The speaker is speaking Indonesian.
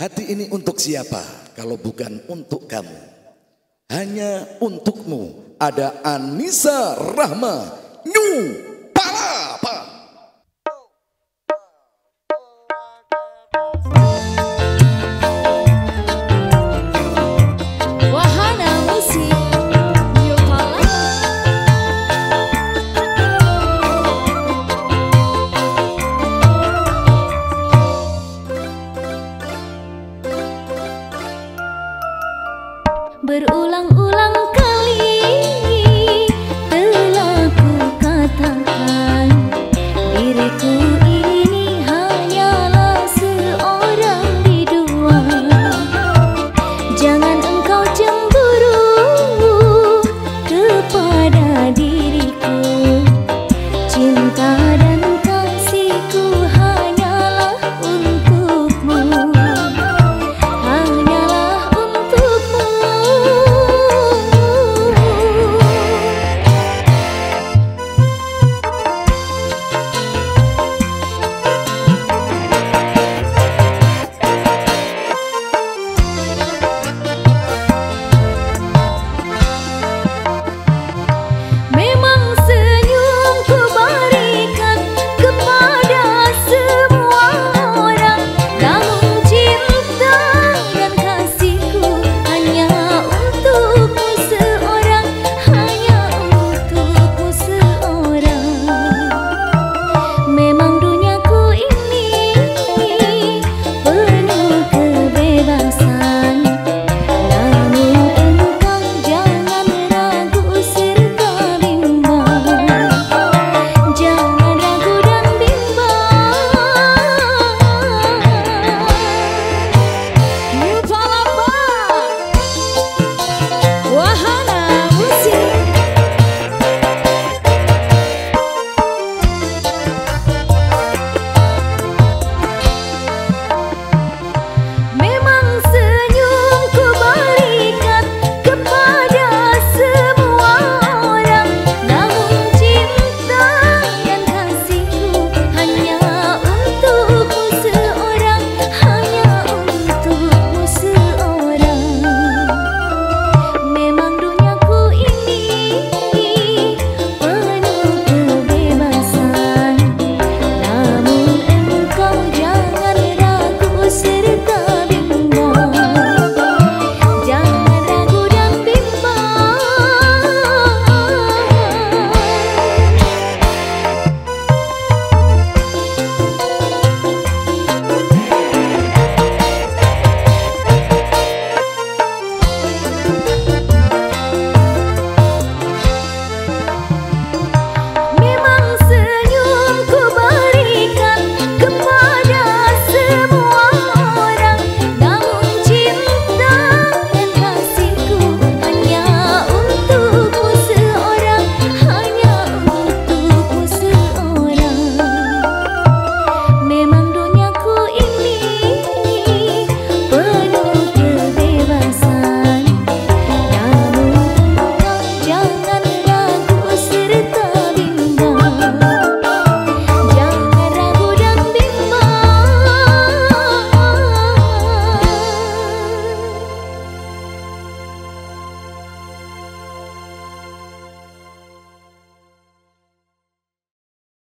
Hati ini untuk siapa kalau bukan untuk kamu? Hanya untukmu ada Anissa Rahma New Berulang-ulang